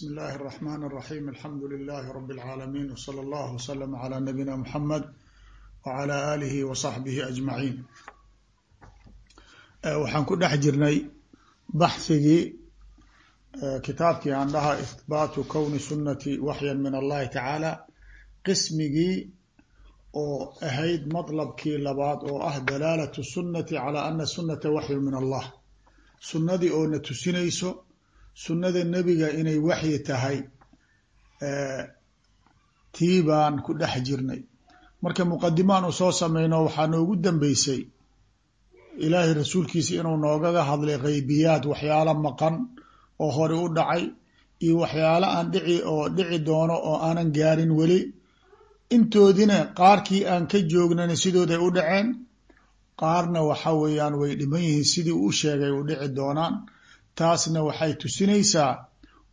bsm اllahi الرحmn الرaحيم alxamdu لlh rb العaalمين وslى اllه وslm عlى nabيina mحamed وعlى آlih وصaxbih أجmaعin waxaan ku dhex jirnay baxhigii kitaabkii aan dhaha ihbaatu kwni sunati waxya min allahi tacaalى qismigii oo ahayd maطlbkii labaad oo ah dalaalة الsunati calى ana sunata waxyu min allah sunadii oo na tusinayso sunnada nebiga inay waxyi tahay tii baan ku dhex jirnay. Marka muqadimaan u soo sameyno waxaa noogu dambeysay ilaahay rasuulkiisa inuu noogaga hadlay geybiyaad waxyaalo maqan oo hore u dhacay iyo waxyaalo aan dhici oo dhici doono oo aanan gaarin weli. Intoodina qaarkii aan ka joognana sidooday u dhaceen qaarna waxa weeyaan way dhiman yihiin sidii u sheegay u dhici doonaan taasna waxay tusinaysaa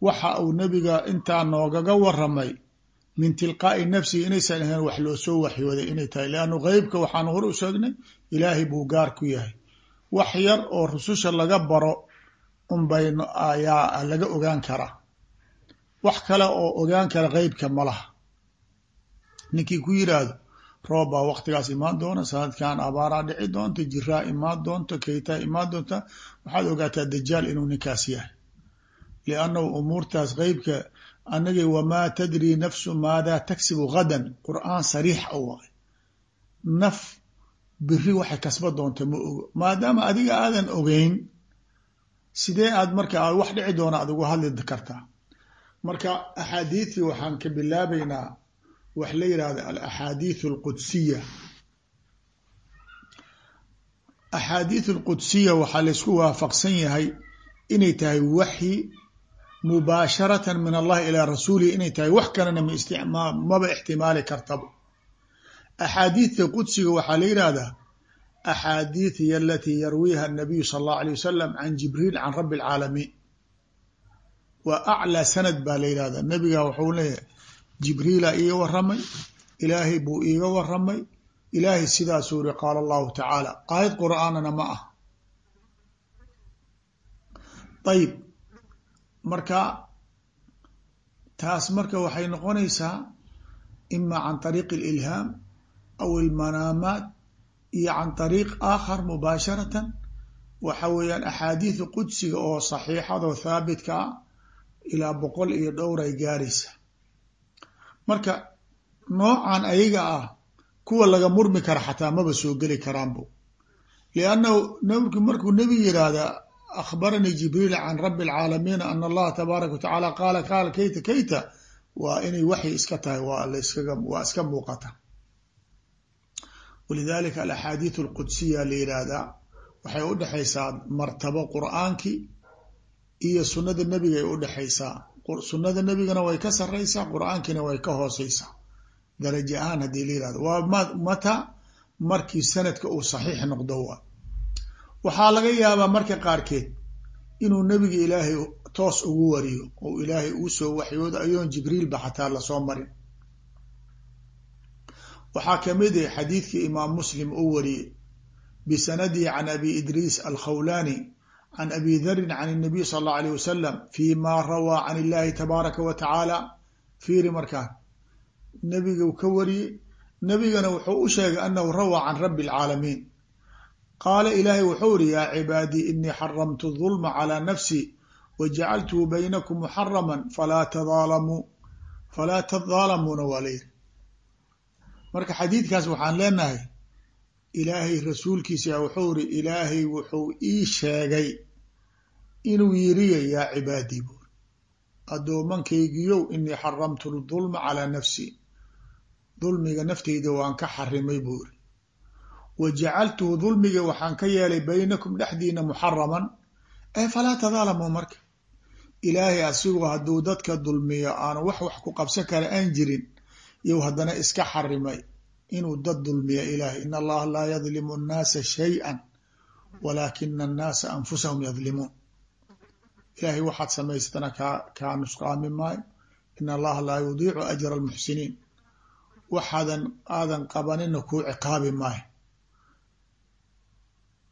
waxa uu nebiga intaa noogaga waramay min tilqaa'i nafsihi inaysan ahayn wax loo soo waxyooday inay tahay. Leannu qeybka waxaan hor u sheegnay ilaahay buu gaar ku yahay. Wax yar oo rususha laga baro unbay ayaa laga ogaan karaa. Wax kale oo ogaan kara qeybka ma laha. Ninkii ku yiraahdo roob baa waktigaas imaan doona sanadkan abaaraa dhici doonta jiraa imaan doonta kaytaa imaan doonta waxaad ogaataa dajaal inuu ninkaas yahay. Liannahu umuurtaas qeybka anagi wamaa tadri nafsu maadaa tagsibu gadan qur'aan sariix a waay naf biri waxay kasba doonta ma ogo. Maadaama adiga aadan ogeyn sidee aad marka wax dhici doona aad uga hadli kartaa? Marka axaadiidtii waxaan ka bilaabaynaa wax la yidhaahda alaxaadiithu alqudsiya. Axaadiithu alqudsiya waxaa laysku waafaqsan yahay inay tahay waxyi mubaasharatan min allahi ilaa rasuulihi inay tahay wax kalena maba ixtimaali kartaba. Axaadiidta qudsiga waxaa la yidhaahdaa axaadiid hiy alatii yarwiiha anabiyu sala allahu alay wasalam can jibriil can rabbi alcaalamiin waa aclaa sanad baa la yidhahdaa nabiga wuxuu leeyahay jibriilaa iiga waramay ilaahay buu iiga waramay ilaahay sidaasuu iri qaala allahu tacaala. Aayad qur'aanana ma ah ayib marka taas marka waxay noqonaysaa ima can ariiq alilhaam aw almanaamaat iyo can ariiq aakhar mubaasharatan. Waxa weeyaan axaadiidu qudsiga oo saxiixadoo haabitka ah ilaa boqol iyo dhowr ay gaaraysa marka noocan ayaga ah kuwa laga murmi kara xataa maba soo geli karaanbo liannahu markuu nebi yiraahda akhbaranii jibriil can rabi alcaalamiina ana allaha tabaaraka wa tacaala qaala qaala kayta kayta. Waa inay waxyi iska tahay waa iska muuqata. Walidalika alaxaadiid alqudsiya la yihahdaa waxay udhexaysaa martabo qur'aankii iyo sunada nebiga ay udhexaysaa sunada nebigana way ka saraysaa qur'aankiina way ka hooseysaa daraja ahaan haddii la yihahdo waa mata markii sanadka uu saxiix noqdo waa. Waxaa laga yaabaa marka qaarkeed inuu nebiga ilaahay toos ugu wariyo oo ilaahay uu soo waxyoodo ayoon jibriilba xataa la soo marin. Waxaa ka mid ah xadiidkii imaam muslim uu wariyey bisanadihi can abi idriis alkhawlani can abi darin can الnabiy sal اllau alيه wasalam fi ma rawaa can illahi tabaaraka wa tacaala fiiri markaan nebigu ka wariyey nebigana wuxuu u sheegay anahu rawaa can rabi اlcaalamiin qaala ilaahay wuxuu iri yaa cibaadii inii xaramtu ظulma calى nafsi wajacaltuhu baynakum muxarama falaa tadaalamuu falaa tadaalamuuna waa la yiri marka xadiidkaas waxaan leenahay ilaahay rasuulkiisa wuxuu iri ilaahay wuxuu ii sheegay inuu yiriya yaa cibaadii buuri addoomankaygiyow inii xaramtu dulma calaa nafsi. Dulmiga nafteyda waan ka xarimay buuri wa jacaltuhu dulmiga waxaan ka yeelay baynakum dhexdiina muxaraman ee falaa tadaalamuu marka. Ilaahay asigoo hadduu dadka dulmiyo aanu wax wax ku qabsan kara aan jirin iyow haddana iska xarimay inuu dad dulmiya ilaahay. In allaha laa yadlimu annaasa shay-an walaakina annaasa anfusahum yadlimuun ilaahay waxaad samaysatana kaa kaa nusqaami maayo. In allaha laa yudiicu ajra almuxsiniin. Waxaadan aadan qabanina kuu ciqaabi maayo.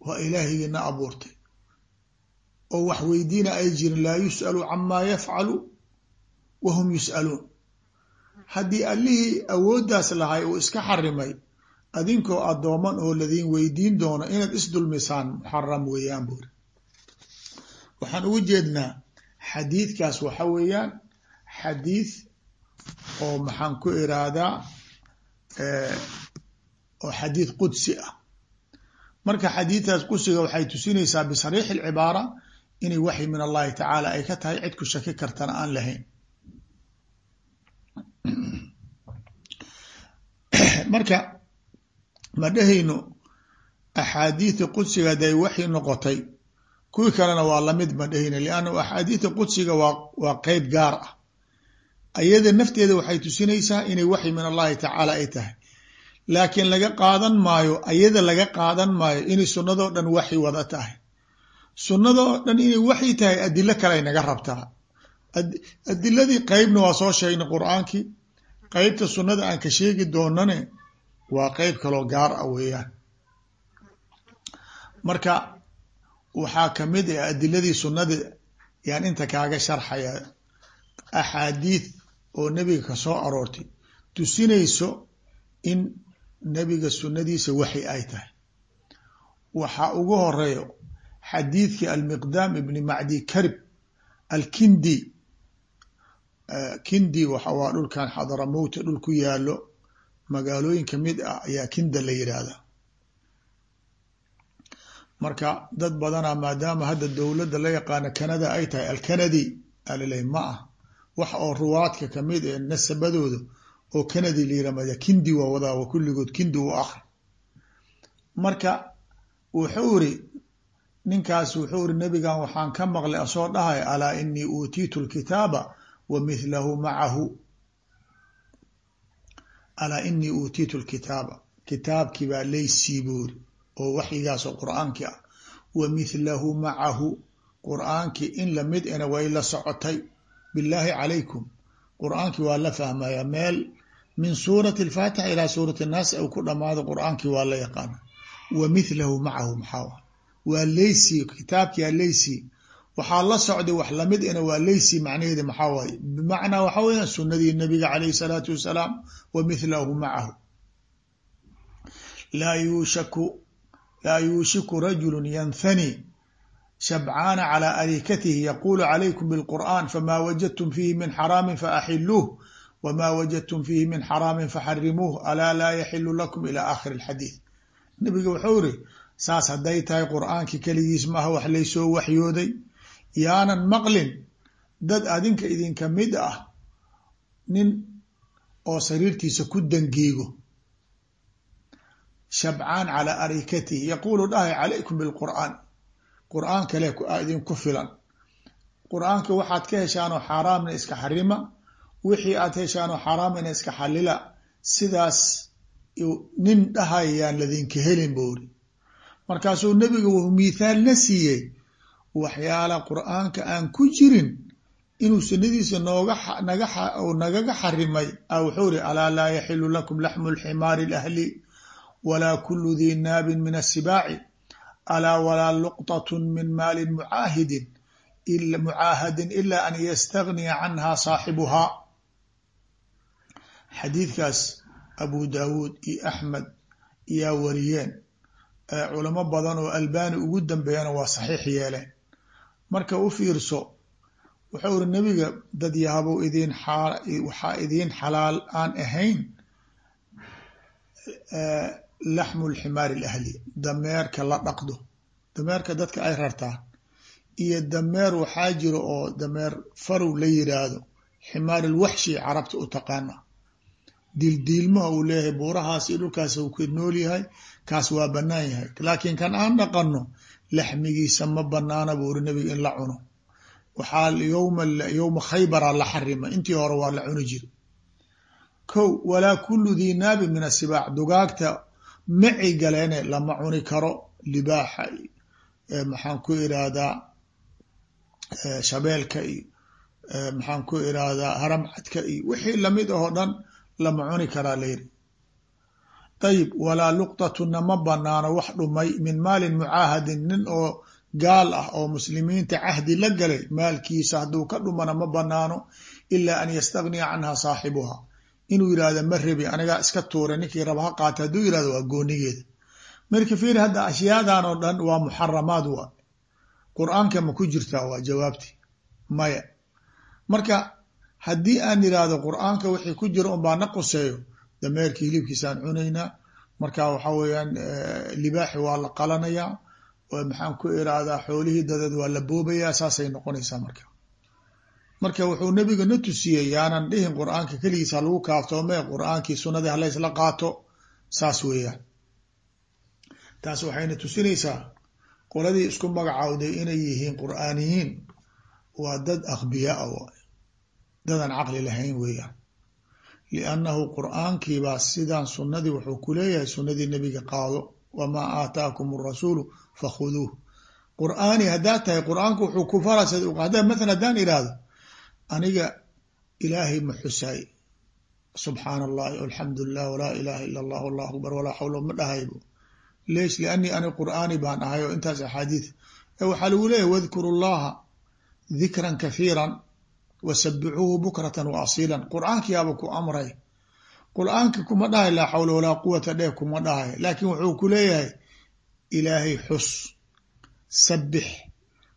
Waa ilaahigiina abuurtay. Oo wax weydiina ay jirin laa yus'alu camaa yafcalu wahum yus'aluun haddii allihii awooddaas lahay uu iska xarimay adinkoo addooman oo ladiin weydiin doono inaad isdulmisaan muxaram weeyaan buuri waxaan ugu jeednaa xadiidkaas waxa weeyaan xadiid oo maxaan ku iraadaa oo xadiid qudsi ah. Marka xadiidkaas qudsiga waxay tusinaysaa bisariixi alcibaara inay waxyi min allahi tacaala ay ka tahay cid ku shaki kartana aan lahayn marka ma dhehayno axaadiida qudsiga haday waxyi noqotay? Kuwii kalena waa la mid ma dhehayno lianna axaadiida qudsiga waa qeyb gaar ah. Ayada nafteeda waxay tusinaysaa inay waxyi min allahi tacaala ay tahay. Laakiin laga qaadan maayo ayada laga qaadan maayo inay sunnadoo dhan waxyi wada tahay. Sunnadoo dhan inay waxyi tahay adilo kale naga rabtaa. Adiladii qeybna waa soo sheegnay qur'aankii. Qeybta sunnada aan ka sheegi doonane waa qeyb kaloo gaar ah weeyaan marka waxaa ka mid ah adiladii sunnada yaan inta kaaga sharxaya axaadiid oo nebiga ka soo aroortay. Tusinayso in nebiga sunnadiisa waxi ay tahay. Waxaa ugu horeeyo xadiidkii almiqdaam ibni macdi karib alkindi kindi waxa waa dhulkan xadaramowta dhul ku yaalo magaalooyin ka mid ah ayaa kinda la yidhaahdaa marka dad badanaa maadaama hadda dowladda la yaqaano kanada ay tahay alkanadi aliley ma ah. Wax oo ruwaadka ka mid ee nasabadooda oo kanadi la yiramada kindi waa wadaa wa kulligood kindi u akri marka wuxuu iri ninkaas wuxuu iri nabigan waxaan ka maqlay asoo dhahay alaa inii uutiitu lkitaaba wa mithlahu macahu alaa inii uutiitu lkitaaba kitaabkii baa laysii buuri oo waxyigaasoo qur'aankii ah. Wa mithlahu macahu. Qur'aankii in la mid ina way la socotay. Bilaahi calaykum. Qur'aankii waa la fahmaya meel min suurati alfaatixa ilaa suurati annaas u ku dhamaado qur'aankii waa la yaqaana. Wa mithlahu macahu maxaa waa leysi kitaabkiia leysi waxaa la socday wax la mid ina waa leysi macnaheedi maxaa waaye? Bimacnaa waxaa weeyaan sunadii nabiga caleyhi salaatu wasalaam wa mithlahu macahu. Laa yuushaku laa yuushiku rajulu yanthani shabcaana calaa arikatihi yaquulu calaykum bilqur'an famaa wajadtum fiihi min xaraamin faaxiluuh wmaa wajadtum fiihi min xaraamin faxarimuuh alaa laa yaxilu lakum ilaa aakhiri alxadiid nabiga wuxuu iri saas hadday tahay qur'aankii keligiis maaha wax laysoo waxyooday yaanan maqlin. Dad adinka idinka mid ah nin oo sariirtiisa ku dangiigo. Shabcaan calى arikatihi. Yaqulu dhahay calaykum bilqur'aan qur'aan. Kale idinku filan. Qur'aanka waxaad ka heshaanoo xaaraamna iska xarima wixii aad heshaanoo xaaraamina iska xalila sidaas nin dhahayaan ladinka helin boori markaasuu nebiga wuu mithaal na siiyey waxyaala qur'aanka aan ku jirin inuu sanadiisa nooga nagaga xarimay. A wuxuu ri alaa laa yaxilu lakum laxmu lximaari lahli walaa kulu dii naabin min asibaaci alaa walaa luqطaة min maali mucaahidin mucaahadin ila an ystagniya canha saaxibuhaa. Xadiidkaas abu daawuud iyo axmed iyaa wariyeen. Culamo badan oo albani ugu dambeeyana waa saxiix yeeleen marka u fiirso wuxuu iri nebiga dad yahabow idin waxaa idiin xalaal aan ahayn laxmu lximaari alahli dameerka la dhaqdo. Dameerka dadka ay rartaan iyo dameer waxaa jiro oo dameer farow la yiraahdo ximaar ilwaxshi carabta u taqaana. Dildiilmaha uu leeyahay buurahaas iyo dhulkaas uu ka nool yahay kaas waa banaan yahay. Laakiin kan aan dhaqanno laxmigiisa ma banaana buu uri nabiga in la cuno waxaa yowma khaybara la xarima intii hore waa la cuni jiri ko walaa kulu dii naabin min asibaac dugaagta maci galeene lama cuni karo libaaxa maxaan ku irahdaa shabeelka iyo maxaan ku irahdaa haramcadka iyo wixii la mid ahoo dhan lama cuni karaa layiri ayib walaa luqtatuna ma banaano wax dhumay min maalin mucaahadin nin oo gaal ah oo muslimiinta cahdi la galay maalkiisa hadduu ka dhumana ma banaano ilaa an yastagniya canha saaxibuha. Inuu yihahdo ma rebi anigaa iska tuura ninkii raba ha qaata hadduu yihahdo waa goonigeeda. Marka fiir hadda ashyaadan oo dhan waa muxaramaad waa qur'aanka ma ku jirtaa waa jawaabti. Maya. Marka haddii aan yihahdo qur'aanka wixii ku jira un baa na quseeyo dameerka hilibkiisaan cunaynaa marka waxa weeyaan libaaxi waa la qalanayaa maxaan ku irahdaa xoolihii dadeed waa la boobayaa saasay noqonaysaa marka. Marka wuxuu nabiga na tusiyey yaanan dhihin qur'aanka keligiis ha lagu kaaftoome qur'aankii sunadii halaysla qaato saas weeyaan. Taas waxayna tusinaysaa qoladii isku magacaawday inay yihiin qur'aaniyiin. Waa dad akhbiyaa waay dadan caqli lahayn weeyaan liannahu qur'aankiibaa sidaan sunnadii wuxuu ku leeyahay sunnadii nebiga qaado wamaa aataakum arasuulu fakhuduuh qur'aani haddaad tahay qur'aanku wuxuu ku faras hadda mathala haddaan idhaahdo aniga ilaahay ma xusaay subxaana allahi alxamdu lilah walaa ilaha ila allah allahu akbar walaa xawla ma dhahaybo leesh lianii ani qur'aani baan ahay oo intaas axaadiid waxaa lagu leeyahy wadkuru llaha dikran kahiiran wasabicuuhu bukratan wa asiilan qur'aankiyaaba ku amray qur'aanka kuma dhahay laa xawla walaa quwata dheh kuma dhahay laakiin wuxuu ku leeyahay ilaahay xus sabix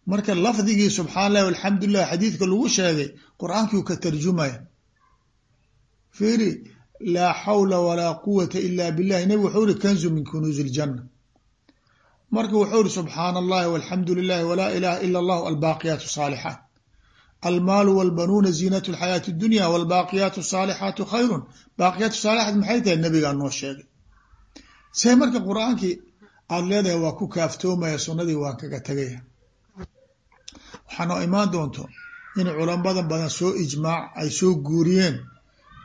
marka lafdigii subxaan allahi alxamdulilah xadiidka lagu sheegay qur'aankiu ka tarjumaya fiiri laa xawla walaa quwata ila billahi nabig wuxuu iri kanzu min kunuuzi iljanna marka wuxuu iri subxaana allahi walxamdu lilahi walaa ilaha ila allahu albaaqiyaat saalixaat almaalu walbanuuna ziinat lxayaati dunya walbaaqiyaatu saalixaatu khayrun baaqiyaatu saalixaat maxay tahay nabigaa noo sheegay see marka qur'aankii aada leedahay waa ku kaaftoomaya sunnadii waan kaga tegaya waxaa noo imaan doonto in culamada badan soo ijmaac ay soo guuriyeen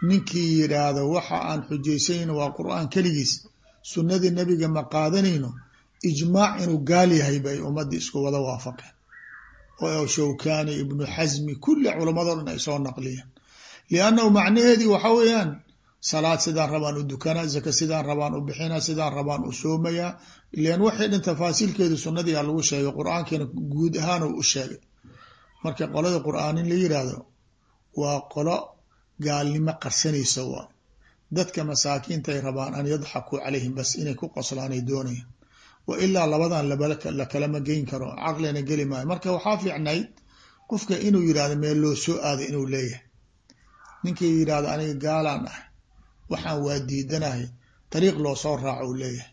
ninkii yidhaahdo waxa aan xujaysayno waa qur'aan keligiis sunnadii nebiga ma qaadanayno ijmaac inuu gaal yahay bay ummadii isku wada waafaqeen oo shawkani ibnu xasmi kulli culamado dhan ay soo naqliyeen liannahu macnaheedii waxa weeyaan salaad sidaan rabaan u dukanaa zaka sidaan rabaan u bixinaa sidaan rabaan u soomayaa ilan waxay dhan tafaasiilkeedu sunnadii a lagu sheegay qur'aankiina guud ahaan u sheegay marka qolada qur'aanin la yiraahdo waa qolo gaalnimo qarsanaysa waay dadka masaakiinta ay rabaan an yadxakuu calayhim bas inay ku qoslaanay doonayaan wa ilaa labadan lakalama geyn karo caqlina geli maayo. Marka waxaa fiicnayd qofka inuu yiraahdo meel loo soo aaday inuu leeyahay. Ninkii yiraahdo aniga gaalaan ah waxaan waa diidanahay dariiq loo soo raaco uu leeyahay.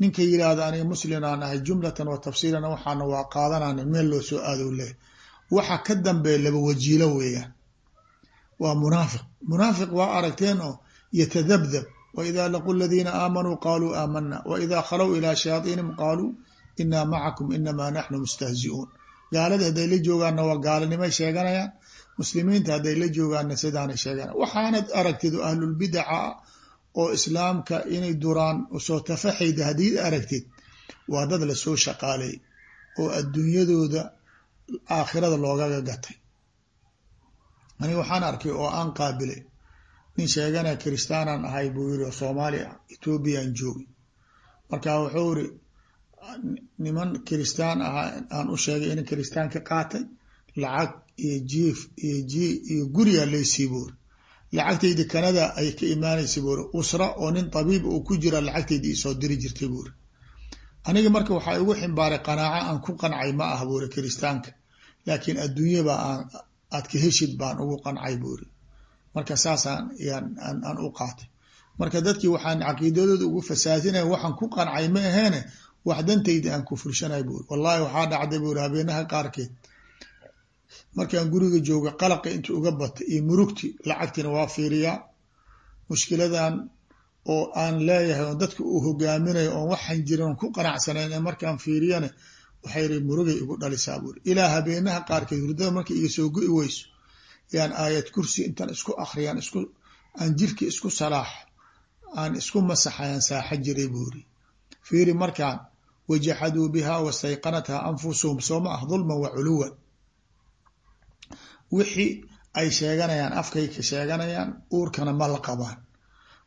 Ninka yiraahdo aniga muslimaan ahay jumlatan wa tafsiilan waxaana waa qaadanana meel loo soo aado uu leeyahay. Waxa ka dambeeya laba wajiilo weeyaan. Waa munaafiq. Munaafiq waa aragteen oo yatadabdab wإida laquu اladiina aamanuu qaluu aamana wإida khalow ilىa shayaaiinim qaaluu inaa macakum inama naxnu mustahzi'uun gaalada hadday la joogaanna waa gaalanimay sheeganayaan muslimiinta hadday la joogaanna sidaanay sheeganayan waxaanad aragtid oo ahlulbidaca oo islaamka inay duraan usoo tafaxayda haddii aragtid waa dad lasoo shaqaalay oo adduunyadooda aakhirada loogaga gatay aniga waxaan arkay oo aan qaabilay nin sheegana kiristaanan ahay buu yiri oo soomaali ah joogi marka wuxuu iri niman kiristaan ahaa aan u sheegay in kiristaan ka qaatay lacag iyo jiif iyo ji iyo guriga laysii buuri lacagtaydi kanada ay ka imaanaysa buuri usra oo nin tabiib uu ku jira lacagtaydi isoo diri jirtay buuri aniga marka waxaa igu ximbaaray qanaaco aan ku qancay ma ah buuri kiristaanka. Laakiin adduunyaba aan aad ka heshid baan ugu qancay buuri marka saasaan aan u qaatay. Marka dadkii waxaan caqiidadooda ugu fasaadinaya waxaan ku qancay ma aheene wax dantayda aan ku fulshanay buuri wallahi waxaa dhacday buuri habeenaha qaarkeed. Markaan guriga jooga qalaqa inta uga batay iyo murugti lacagtina waa fiiriyaa. Mushkiladan oo aan leeyahay oo dadka uu hogaaminayo oon waxaan jiran ku qanacsanayn ee markaan fiiriyane waxay ri murugay igu dhalisaa buuri ilaa habeenaha qaarkeed hurdada markay iga soo go-i weyso yaan aayad kursi intaan isku akriyaan isku aan jirki isku salaaxo aan isku masaxayaan saaxa jiray buuri fiiri markaan wajaxaduu biha wastayqanatha anfusuhum sooma ah dulman wa culuwan. Wixii ay sheeganayaan afkay ka sheeganayaan uurkana ma la qabaan.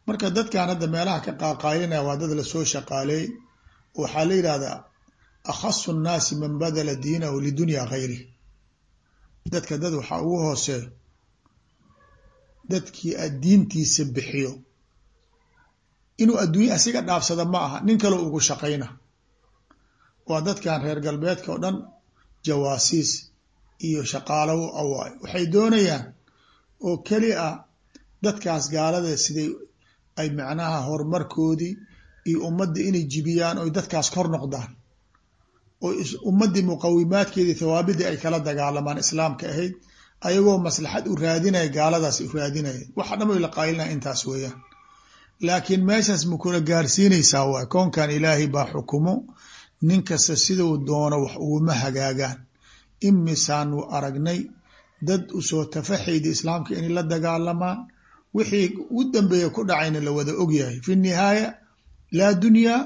Marka dadkan hadda meelaha ka qaaqaalinaya waa dad la soo shaqaaleey waxaa la yidhahdaa akhasu nnaasi man badala diinahu lidunya ghayrih dadka dad waxaa ugu hooseeyo dadkii diintiisa bixiyo inuu adduunya asiga dhaafsada ma aha nin kaleo ugu shaqayna. Waa dadkan reer galbeedka oo dhan jawaasiis iyo shaqaalo u awaayo. Waxay doonayaan oo keli ah dadkaas gaalada siday ay macnaha horumarkoodii iyo ummadda inay jibiyaan oy dadkaas kor noqdaan oo ummaddii muqawimaadkeedii thawaabidii ay kala dagaalamaan islaamka ahayd ayagoo maslaxad u raadinaya gaaladaas u raadinaya. Waxa dhan la qaylina intaas weeyaan. Laakiin meeshaas ma kula gaarsiinaysaa waay koonkan ilaahay baa xukumo nin kasta siduu doono wax uguma hagaagaan. Imisaanu aragnay dad u soo tafaxayda islaamka inay la dagaalamaan wixii u dambeeya ku dhacayna la wada ogyahay. Fi nihaaya laa dunyaa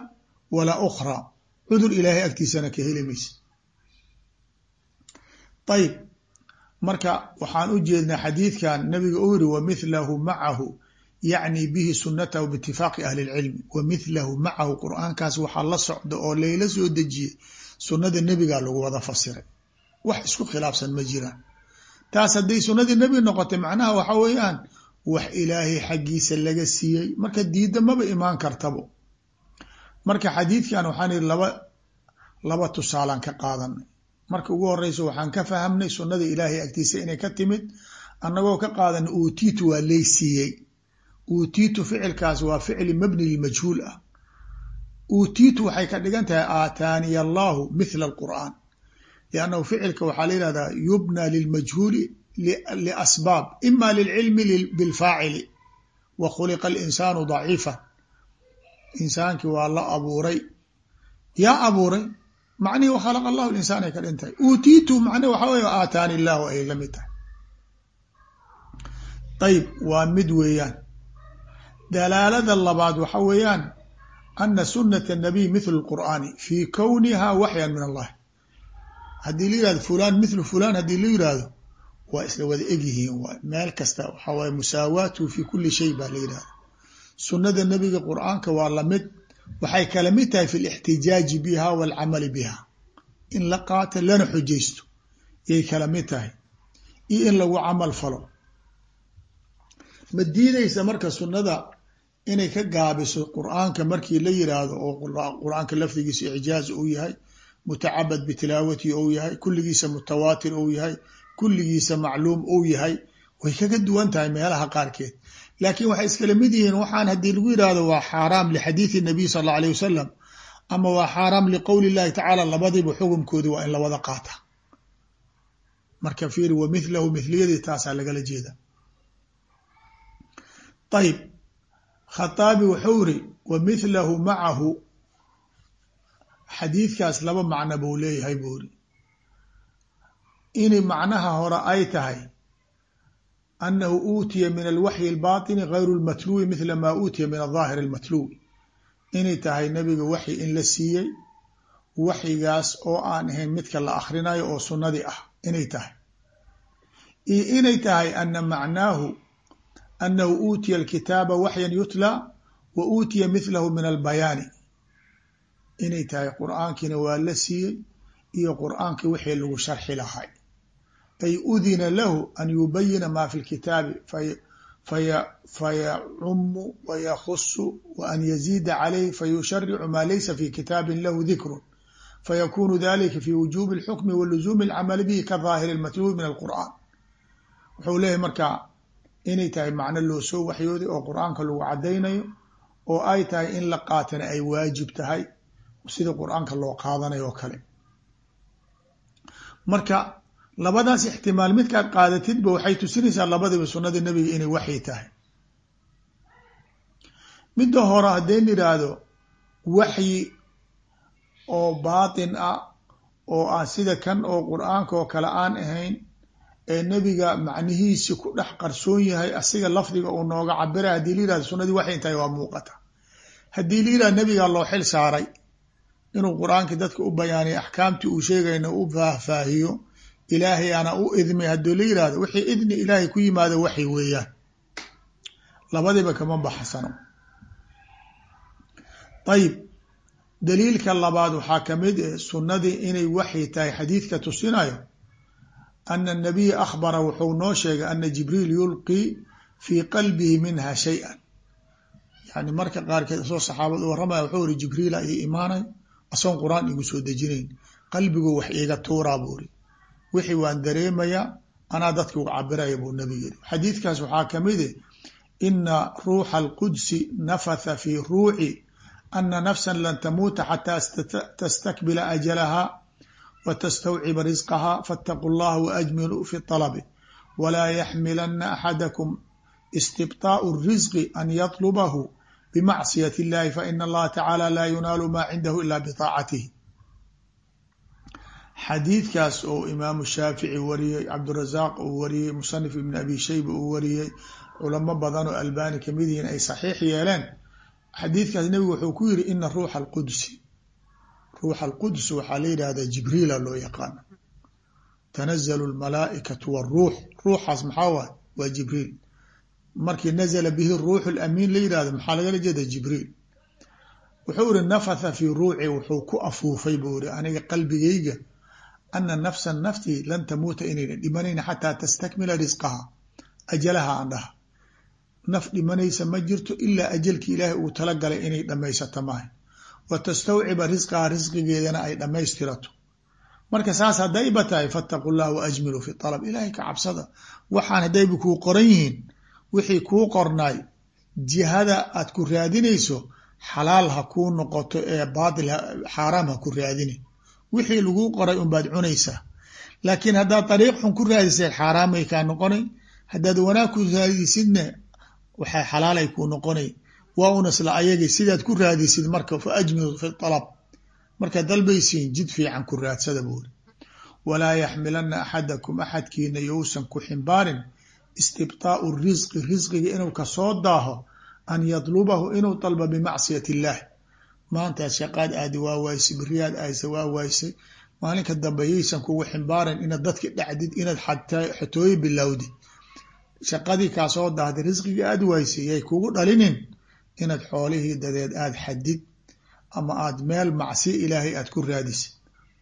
walaa ukhraa cudur ilaahay agtiisana ka heli maysa. Ayib marka waxaan u jeednaa xadiidkan nabiga uu yiri wamithlahu macahu yacni bihi sunatahu biitifaaqi ahli lcilmi wa mithlahu macahu qur'aankaas waxaa la socda oo layla soo dejiyey sunnada nebigaa lagu wada fasiray. Wax isku khilaafsan ma jiraan. Taas hadday sunnadii nebi noqotay macnaha waxa weeyaan wax ilaahay xaggiisa laga siiyey. Marka diidda maba imaan kartabo marka xadiidkan waxaan ihi laba laba tusaalaan ka qaadanay marka ugu horeyso waxaan ka fahamnay sunnada ilaahay agtiisa inay ka timid annagoo ka qaadanay uutiitu waa lay siiyey. Uutiitu ficilkaas waa ficli mabni lmajhuul ah. Uutiitu waxay ka dhigan tahay aataaniya allahu mithla alqur'aan. Liannahu ficilka waxaa la yihahdaa yubna lilmajhuuli liasbaab ima lilcilmi bilfaacili wa khuliqa alinsaanu daciifa insaankii waa la abuuray. Yaa abuuray macnihi wakhalaqa allahu linsaan ay ka dhin tahay uutiitu macnihi waxa wey aataani illahu ay la mid tahay. Ayib waa mid weeyaan. Dalaalada labaad waxa weeyaan ana sunata nabiy mithlu lqur'aani fii kowniha waxyan min allah haddii la yihahdo fulan mithlu fulan haddii la yihahdo waa isla wada egyihiin meel kasta waxa waye musaawaatuhu fi kuli shay baa la yidhahda sunnada nebiga qur'aanka waa la mid waxay kala mid tahay fi lixtijaaji biha walcamali biha. In la qaato lana xujaysto yay kala mid tahay. Iyo in lagu camal falo. Ma diidaysa marka sunnada inay ka gaabiso qur'aanka markii la yiraahdo oo qur'aanka lafdigiisa icjaaz uu yahay mutacabad bitilaawati ou yahay kulligiisa mutawaatir ou yahay kulligiisa macluum ou yahay way kaga duwan tahay meelaha qaarkeed laakiin waxay iskala mid yihiin waxaan haddii lagu yidhaahdo waa xaaraam lixadiidi nabiy sal alla alيh wasalam ama waa xaaraam liqowli llahi tacaala labadiiba xukumkoodi waa in la wada qaata. Marka fiiri wa mithlahu mithliyadii taasaa lagala jeeda. Ayib khaaabi wuxuu iri wa mithlahu macahu xadiidkaas laba macno buu leeyahay buu iri inay macnaha hore ay tahay anahu uutiya min alwaxyi albaطini gayru lmatluwi mithla ma uutiya min aلظaahir almatluwi inay tahay nabiga waxyi in la siiyey waxyigaas oo aan ahayn midka la akhrinayo oo sunnadii ah inay tahay iyo inay tahay ana macnaahu anahu uutiya alkitaaba waxyan yutla wa uutiya mithlahu min albayaani inay tahay qur'aankiina waa la siiyey iyo qur'aankii wixii lagu sharxi lahay ay udina lahu an yubayina ma fi lkitaabi fayacumu wayakusu wa an yaziida calayh fayusharicu ma laysa fi kitaabin lahu dikrun fayakunu dalika fi wujubi اlxukmi wa luzuumi اlcamali bihi ka daahiri اlmatlubi min alqur'an wuxuu leeyahy markaa inay tahay macno loo soo waxyooday oo qur'aanka lagu cadaynayo oo ay tahay in la qaatana ay waajib tahay sida qur'aanka loo qaadanayo oo kale marka labadaas ixtimaal midkaad qaadatidba waxay tusinaysaa labadiba sunnada nebiga inay waxyi tahay. Midda hore haddeen yidhaahdo waxyi oo baatin ah oo ah sida kan oo qur'aanka oo kale aan ahayn ee nebiga macnihiisi ku dhex qarsoon yahay asiga lafdiga uu nooga cabira haddii la yihahdo sunnadii waxay tahay waa muuqata. Haddii la yihahdo nebigaa loo xil saaray inuu qur'aankii dadka u bayaaniyo axkaamtii uu sheegayna u faahfaahiyo ilaahay ana u idmay haddii la yihahdo wixii idni ilaahay ku yimaado waxay weeyaan. Labadiba kama baxsano. Ayib daliilka labaad waxaa ka mid eh sunnadii inay waxay tahay xadiidka tusinayo ana nabiya akhbara wuxuu noo sheegay ana jibriil yulqii fii qalbihi minha shay-an. Yani marka qaarkeed asoo saxaabad u waramaya wuxuu iri jibriila ii imaanay asoon qur'aan igu soo dejinayn qalbigu wax iiga tuuraa buu iri wixii waan dareemayaa anaa dadki uga cabiraya buu nabi yiri xadiidkaas waxaa kamide ina ruuxa alqudsi nafatha fii ruuci ana nafsa lan tamuuta xataa tastakmila ajalaha wa tastawciba risqaha faاtaquu اllaha waajmiluu fi طalabi walaa yaxmilana axadakum istibطaaءu الrisqi an yatlubahu bmacsiyat اllahi faina allaha tacaala laa yunaalu ma cindahu ila biطaacatihi xadiidkaas oo imaamu shaafici wariyey cabdirazaaq uu wariyey musanif ibn abi shayba uu wariyey culamo badan oo albani ka mid yihiin ay saxiix yeeleen. Xadiidkaas nebigu wuxuu ku yiri ina ruuxa alqudsi. Ruuxa alquds waxaa la yidhahda jibriila loo yaqaano tanazalu lmalaaikatu waruux ruuxaas maxaa waay? Waa jibriil. Markii nazla bihi ruuxu lamiin la yihahdo maxaa lagala jeeda jibriil. Wuxuu iri nafatha fii ruuci wuxuu ku afuufay buu iri aniga qalbigayga ana nafsa nafti lan tamuuta inayna dhimanayna xataa tastakmila risqaha ajalaha aan dhaha naf dhimanaysa ma jirto ilaa ajalki ilaahay uu talagalay inay dhammaysato maaha wa tastawciba risqaha risqigeedana ay dhammaystirato marka saas haddayba tahay fattaqu llah wa ajmiluu fi alab ilaahay ka cabsada waxaan haddayba kuu qoran yihiin wixii kuu qornaay jihada aad ku raadinayso xalaal ha noqoto ee baatil xaaraam ha ku wixii laguu qoray unbaad cunaysaa laakiin haddaad dariiq xun ku raadisay xaaraamay kaa noqonay. Haddaad wanaag ku raadisidne waxay xalaalay kuu noqonay. Waa un isla ayagi sidaad ku raadisid marka fa ajmilu fi alab markaad dalbaysiin jid fiican ku raadsada buuri walaa yaxmilana axadakum axadkiina yousan ku ximbaarin istibطaau risqi risqiga inuu ka soo daaho an yadlubahu inuu dalba bimacsiyat illaah maantaad shaqaad aadi waa waysay beriyaad aadsa waa waysay maalinka dambe yaysan kugu ximbaarin inaad dadki dhacdid inaad xatooyo bilowdid. Shaqadii kaasoo daahday risqiga aad waysay yay kugu dhalinin inaad xoolihii dadeed aada xadid ama aad meel macsi ilaahay aad ku raadisid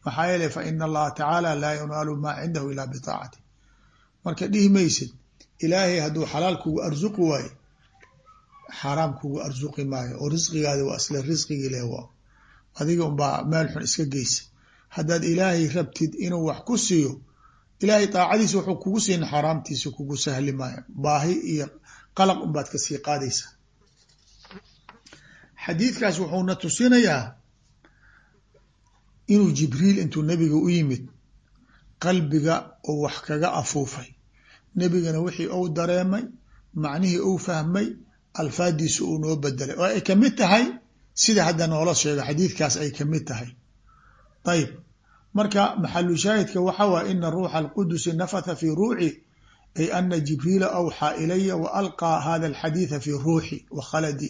maxaa yeele fa ina allaha tacaala laa yunaalu maa cindahu ilaa bitaacati marka dhihi maysid ilaahay hadduu xalaal kugu arsuqi waayo xaaraam kugu arsuqi maayo oo risqigaada waa isla risqigii leh adiga unbaa meel xun iska geysa haddaad ilaahay rabtid inuu wax ku siiyo ilaahay daacadiisa wuxuu kugu siin xaaraamtiisa kugu sahli maayo baahi iyo qalaq unbaad ka sii qaadaysa xadiidkaas wuxuuna tusinayaa inuu jibriil intuu nebiga u yimid qalbiga uu wax kaga afuufay nebigana wixii uu dareemay macnihii uu fahmay alfaadiisa uu noo bedelay oo ay ka mid tahay sida hadda noola sheego xadiidkaas ay ka mid tahay. Ayb marka maxalu shaahidka waxa waay ina ruuxa alqudusi nafatha fii ruuci ay ana jibriila awxaa ilaya wa alqaa hada alxadiida fii ruuxi wa khaladi.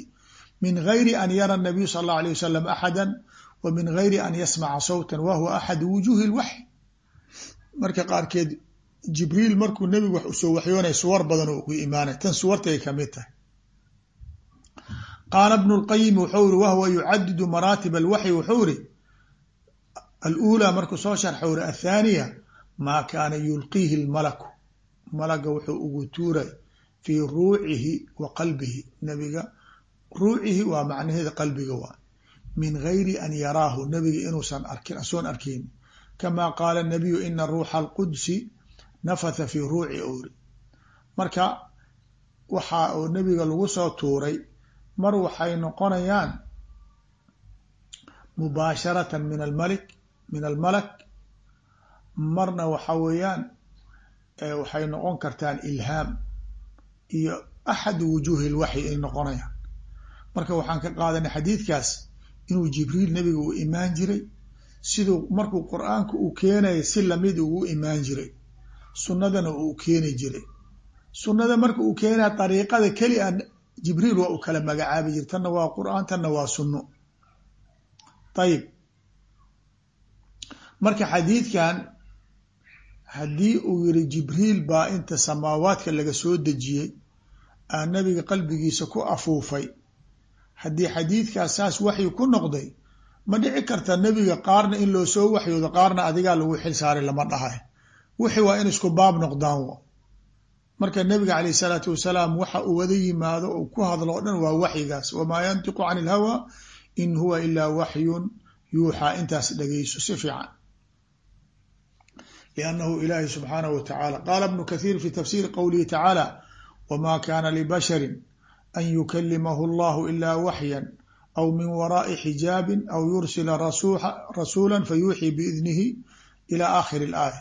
Min gayri an yara nabiyu sal allahu alayh wasalam axada wa min gayri an yasmaca sawta wa huwa axadu wujuhi lwaxy marka qaarkeed jibriil markuu nebigu wax u soo waxyoonay suwar badan oo ugu imaanay. Tan suwartay ka mid tahay qaala bnu lqayim wuxuu iri wahwa yucadidu maraatib alwaxyi wuxuu iri alulaa markuu soo sharxa uri athaaniya maa kaana yulqiihi lmalaku malaga wuxuu ugu tuuray fii ruucihi wa qalbihi nabiga ruucihi waa macnaheeda qalbiga waa min gayri an yaraahu nabiga inuusan arkin asoon arkin kama qaala nabiyu ina ruuxa alqudsi nafatha fii ruuci uri marka waxa uu nabiga lagu soo tuuray mar waxay noqonayaan mubaasharatan min almalik min almalak. Marna waxa weeyaan waxay noqon kartaan ilhaam iyo axad wujuuhi lwaxyi ay noqonayaan. Marka waxaan ka qaadanay xadiidkaas inuu jibriil nabiga uu imaan jiray siduu markuu qur'aanka uu keenaya si la mid ugu imaan jiray. Sunnadana uu keeni jiray. Sunnada marka uu keenaya dariiqada keli a jibriil waa uu kala magacaabi jiray tanna waa qur'aan tanna waa sunno. Ayib marka xadiidkan haddii uu yiri jibriil baa inta samaawaadka laga soo dejiyey aa nabiga qalbigiisa ku afuufay. Haddii xadiidkaas saas waxyi ku noqday ma dhici karta nebiga qaarna in loo soo waxyoodo qaarna adigaa lagu xil saaray lama dhahay. Wixi waa in isku baab noqdaan marka nabiga calayh isalaatu wasalaam waxa uu wada yimaado uu ku hadlo o dhan waa waxyigaas. Wamaa yantiqu can ilhawa in huwa ilaa waxyun yuuxaa intaas dhegeyso si fiican. Liannahu ilaahi subxaanahu wa tacaala qaala bnu kathiir fi tafsiri qowlihi tacaala wma kana libashari an yukalimahu allahu ila waxyan aw min waraءi xijaabi aw yursila rasuula fayuuxii biidnihi ila akhiri اlaaya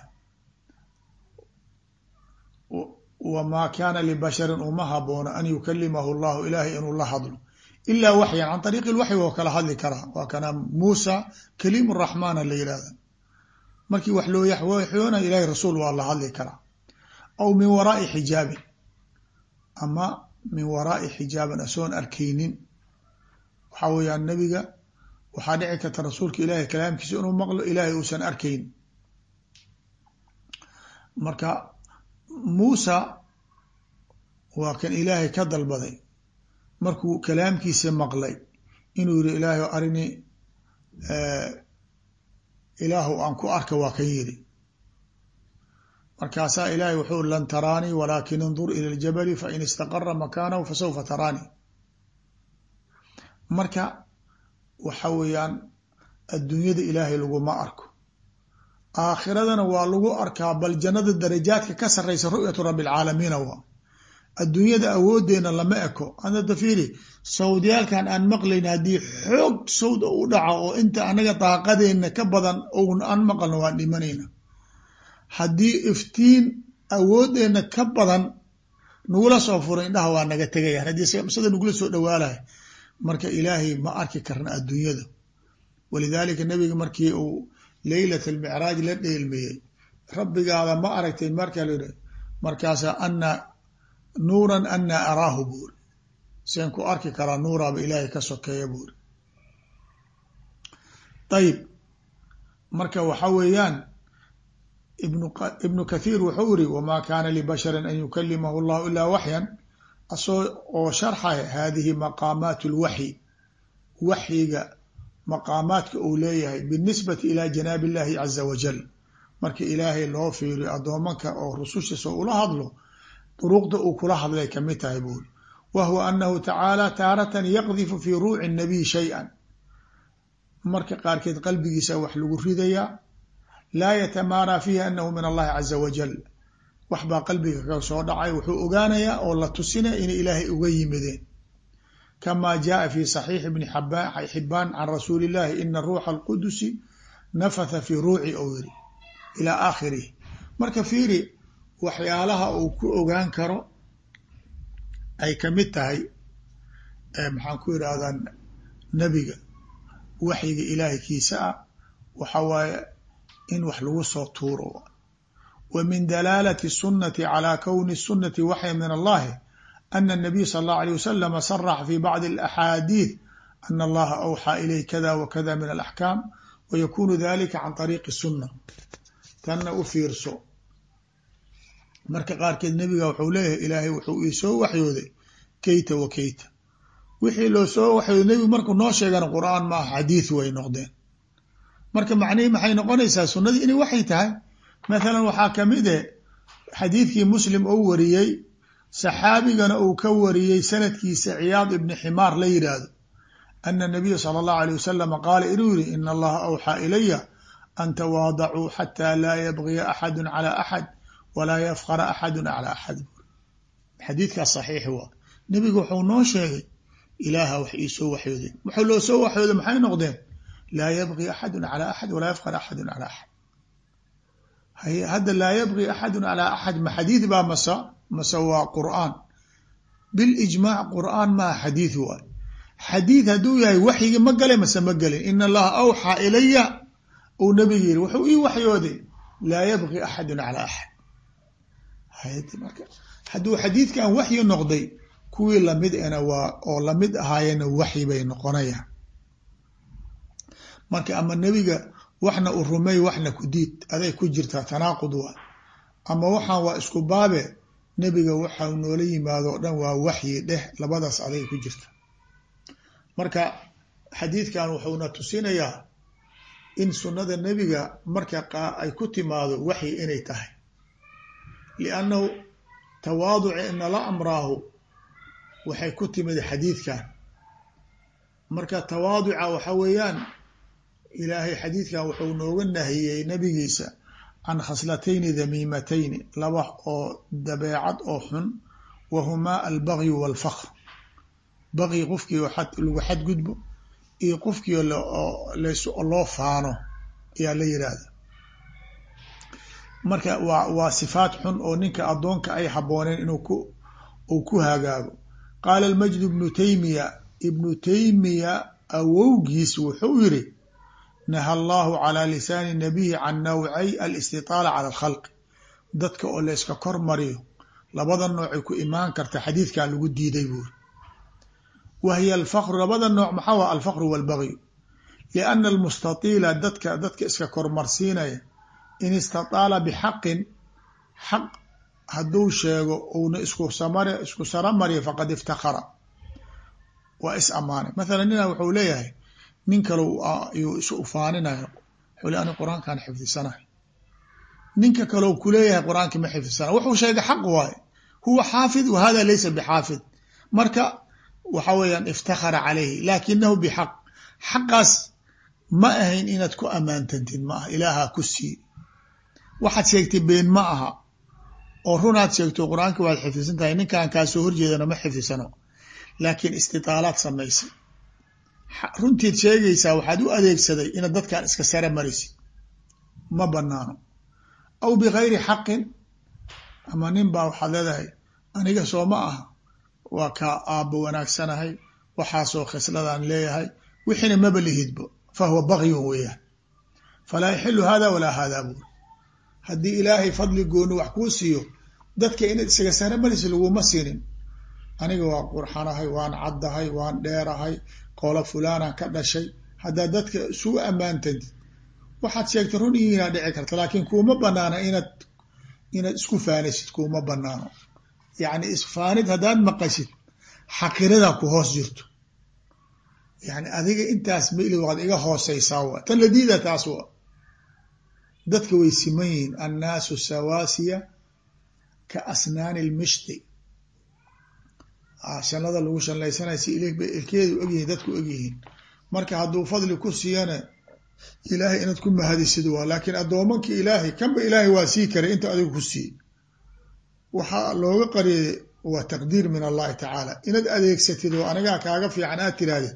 wma kana libasharin uma haboono an yukalimahu llahu ilahay inuu la hadlo. Ila waxyan can ariiqi lwaxyi oo kala hadli karaa waa kana muusa kaliim raxmaana la yihahda markii wax loo waxyoona ilahay rasuul waa la hadli karaa aw min waraai xijaabin. Ama min waraai xijaabin asoon arkaynin. Waxaa weeyaan nabiga waxaa dhici karta rasuulka ilahay kalaamkiisa inuu maqlo ilahay uusan arkayn. Marka muusa waa kan ilaahay ka dalbaday. Markuu kalaamkiisa maqlay inuu yihi ilaahay arini ilaahu aan ku arka waa kan yiri markaasaa ilaahay wuxuu lan taraanii walaakin indur ila ljabali fain istaqara makaanahu fasawfa taraanii marka waxa weeyaan adduunyada ilaahay laguma arko aakhiradana waa lagu arkaa bal jannada darajaadka ka sareysa ru'yatu rabi alcaalamiina waa. Adduunyada awoodeena lama eko. Hadda fiiri sawdyaalkan aan maqlayn haddii xoog sawd u dhaco oo inta anaga daaqadeena ka badan oun aan maqalno waan dhimanayna. Haddii iftiin awoodeena ka badan nagula soo furo indhaha waa naga tegayaan haddii sida nagula soo dhawaalahay marka ilaahay ma arki karna adduunyada. Walidaalika nabiga markii uu leylat almicraaj la dheelmiyey rabbigaada ma aragtay marka layihi markaasa ana nuuran anaa araahu buuri seen ku arki karaa nuuraaba ilaahay ka sokeeya buuri ayib marka waxa weeyaan ibnu kathiir wuxuu iri wma kana libasharin an yukalimahu llahu ila waxyan asoo oo sharxaya hadihi maqaamaat lwaxyi waxyiga maqaamaadka uu leeyahay binisbati ila janaab illahi caza wajal marka ilaahay loo fiiriyo addoomanka oo rusushiisa ula hadlo duruqda uu kula hadlay ka mid tahay buuri wa huwa anahu tacaala taaratan yaqdifu fi ruuci nabiy shay-an. Marka qaarkeed qalbigiisa wax lagu ridayaa laa yatamaaraa fiihi anahu min allahi caza wajal wax baa qalbiga ka soo dhacay wuxuu ogaanayaa oo la tusinaya inay ilaahay uga yimideen kama jaءa fi صaxiix bni xibaan can rasuuli اllahi ina ruuxa اlqudusi nafatha fi ruuci ou yiri ilaa aakhirih marka fiiri waxyaalaha uu ku ogaan karo ay kamid tahay maxaan ku irahdaa nebiga waxyiga ilaahay kiisa ah waxa waaye in wax lagu soo tuuro wa min dalaalati الsunati calى kowni الsunati waxya min allahi ana الnabiy sal اllahu alيه waslama saraxa fi bacdi اlaxaadiid ana allaha awxaa ilayh kada wa kada min alaxkaam wa yakunu dalika can طariiqi الsuna tanna u fiirso marka qaarkeed nebiga wuxuu leeyahay ilaahay wuxuu ii soo waxyooday keyta wa keyta wixii loo soo waxyooday nebigu markuu noo sheegana qur-aan maaha xadiid way noqdeen marka macnihii maxay noqonaysaa sunnadii inay waxay tahay mathalan waxaa kamid e xadiidkii muslim ou wariyey saxaabigana uu ka wariyey sanadkiisa ciyaad ibni ximaar la yidhaahdo ana nabiya sala allahu alayh wasalama qaala inuu yihi ina allaha awxaa ilaya an tawaadacuu xataa laa yabgiya axadu cala axad walaa yafkara axadu cala axad. Xadiidkaas saxiix waa. Nebigu wuxuu noo sheegay ilaaha wax iisoo waxyoodeen wuxuu loo soo waxyooday? Maxay noqdeen? Laa yabgi axadu cala axad walaa yafkar axadu cala axad. Hadda laa yabgi axadu cala axad ma xadiid baa mase mase waa qur'aan. Bilijmaac qur'aan maa xadiid waay. Xadiid hadduu yahay waxyigi ma gale mase ma gelin in allaha awxaa ilaya uu nabiga yiri wuxuu ii waxyooday laa yabgi axadu cala axad. Hadduu xadiidkan waxyi noqday kuwii la mid ena waa oo la mid ahaayena waxyi bay noqonayaan. Marka ama nebiga waxna u rumey waxna ku diid aday ku jirtaa tanaaqud waa ama waxaan waa isku baabe nebiga waxa noola yimaado o dhan waa waxyi dheh labadaas aday ku jirta. Marka xadiidkan wuxuuna tusinayaa in sunnada nebiga marka ay ku timaado waxyi inay tahay. Liannahu tawaaduci inala amraahu waxay ku timid xadiidkan. Marka tawaaduca waxa weeyaan ilaahay xadiidkan wuxuu nooga nahiyey nabigiisa can khaslatayni damiimatayni laba oo dabeecad oo xun wahumaa albagyu walfakr bagyi qofkii lagu xadgudbo iyo qofkii loo faano ayaa la yidhaahda marka waa waa sifaat xun oo ninka addoonka ay habooneen inuu ku uu ku hagaago qaala almajd ibnu taymiya ibnu taymiya awowgiis wuxuu yiri naha allahu calaa lisaani nabiyi can nawcay alistitaala cala alkhalqi dadka oo layska kor mariyo labada noocay ku imaan karta xadiidkan lagu diiday buuri wa hiya alfaqru labada nooc maxaa wa alfaqru walbagyu lianna almustatiila dadka dadka iska kormarsiinaya in istataala bixaqin xaq hadduu sheego uuna isku samar isku sara mariyo faqad iftakara waa is ammaanay. Mathalan nina wuxuu leeyahay nin kale yuu is ufaaninayo wuxuu le ani qur'aankaan xifdisanahay. Ninka kale u kuleeyahay qur'aanki ma xifdisana wuxuu sheegay xaq waaye. Huwa xaafid wa hada laysa bixaafid. Marka waxa weeyaan iftakhara calayhi laakinahu bixaq. Xaqaas ma ahayn inaad ku ammaantantid ma aha. Ilaaha ku sii. Waxaad sheegtay been ma aha. Oo runaad sheegto qur'aanka waad xifdisan tahay ninkan kaa soo horjeedana ma xifdisano. Laakiin istitaalaad samaysay runtiid sheegaysaa waxaad u adeegsaday inaad dadkan iska sara marisid ma banaano aw bigayri xaqin ama nin baa waxaad leedahay aniga soo ma aha. Waa kaa aabbo wanaagsanahay waxaasoo khisladaan leeyahay wixiina maba lihidbo fa huwa bagyun weeyaan. Falaa yaxilu hada walaa hada buuri haddii ilaahay fadli gooni wax kuu siiyo dadka inaad isaga sara marisa laguma siinin. Aniga waa qurxanahay waan caddahay waan dheerahay qolo fulaanaan ka dhashay haddaad dadka isugu ammaantantid waxaad sheegtay run ihiinaa dhici karta laakiin kuuma banaana inaad inaad isku faanisid kuuma banaano yacni isfaanid haddaad maqashid xaqiradaa ku hoos jirto. Yani adiga intaas maili waad iga hooseysaa wa? Tan la diida taas wa? Dadka way siman yihiin annaasu sawaasiya ka asnaani lmishti shanada lagu shanlaysanay si ilkeedu ogyihiin dadku ogyihiin marka hadduu fadli ku siiyana ilaahay inaad ku mahadisid waa laakiin addoomanka ilaahay kanba ilaahay waa sii karay inta adigu ku siiy waxaa looga qariyay waa taqdiir min allahi tacaala. Inaad adeegsatid oo anigaa kaaga fiican aad tirahdid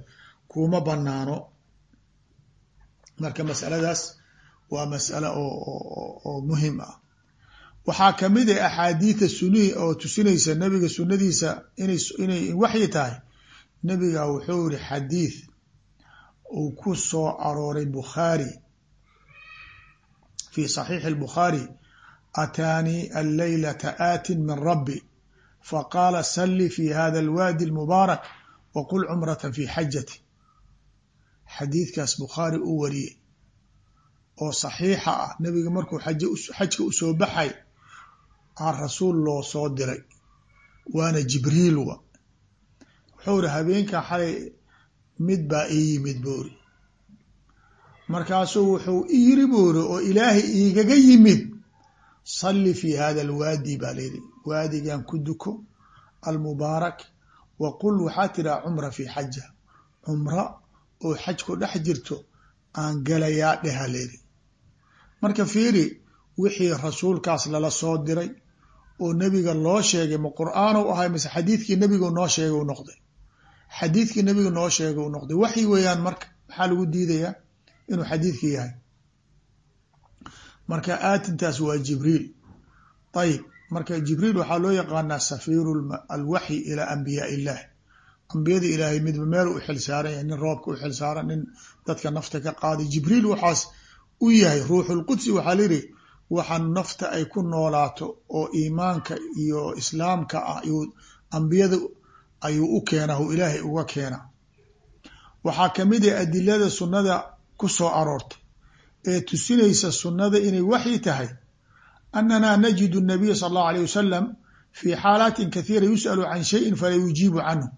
kuma banaano marka masaladaas waa masale oo muhiim ah waxaa ka mid ah a axaadiida sunihii oo tusinaysa nabiga sunadiisa inay waxyi tahay. Nabiga wuxuu iri xadiid uu ku soo arooray bukhaari fii saxiixi bukhaari ataanii alleylata aatin min rabbi faqaala salli fii hada alwaadi almubaarak waqul cumratan fii xajati xadiidkaas bukhaari uu wariyey oo saxiixa ah. Nebiga markuu xajka u soo baxay a rasuul loo soo diray waana jibriil wa. Wuxuu ri habeenkan xalay mid baa ii yimid buuri markaasuu wuxuu iyiri buuri oo ilaahay iigaga yimid salli fi hada alwaadi baa layidhi waadigan ku duko almubaarak wa qul waxaa tiraa cumra fi xaja cumra oo xajku dhex jirto aan galayaa dheha layidhi marka fiiri wixii rasuulkaas lala soo diray oo nebiga loo sheegay ma qur'aanu ahay mise xadiidkii nebigu noo sheegay u noqday? Xadiidkii nebigu noo sheegay u noqday. Waxyi weeyaan marka maxaa lagu diidayaa? Inuu xadiidkii yahay. Marka aatintaas waa jibriil. Ayib marka jibriil waxaa loo yaqaanaa safiiru alwaxyi ilaa ambiyaa illah ambiyada ilaahay midba meel u xil saaran yahay nin roobka u xil saaran nin dadka nafta ka qaaday jibriil waxaas u yahay ruuxulqudsi waxaa layihi waxaa nafta ay ku noolaato oo iimaanka iyo islaamka ah ambiyada ayuu u keenaa u ilaahay uga keenaa. Waxaa ka mid ah adilada sunnada ku soo aroortay ee tusinaysa sunnada inay waxyi tahay annana najidu nabiya sal allahu alayh wasalam fi xaalaatin kathiira yus'alu can shayin fala yujiibu canhu.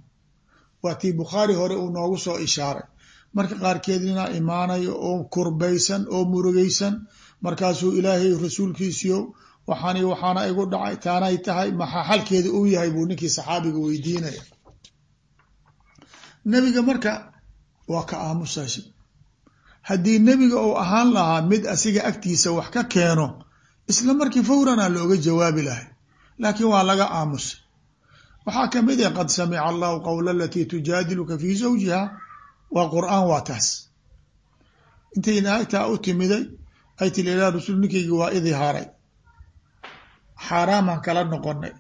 Waa tii bukhaari hore uu noogu soo ishaaray. Marka qaarkeed ninaa imaanayo oo kurbaysan oo murugaysan markaasuu ilaahay rasuulkiisiyo waxaan waxaana igu dhacay taanay tahay maxaa xalkeeda uu yahay buu ninkii saxaabiga weydiinaya. Nebiga marka waa ka aamusashi haddii nebiga uu ahaan lahaa mid asiga agtiisa wax ka keeno isla markii fawrana looga jawaabi lahay laakiin waa laga aamusay. Waxaa ka mid ah qad samica allahu qowla alatii tujaadiluka fi zawjiha waa qur'aan waa taas. Intay u timiday ay tiri ilaa rasul ninkaygi waa idihaaray xaaraamaan kala noqonay.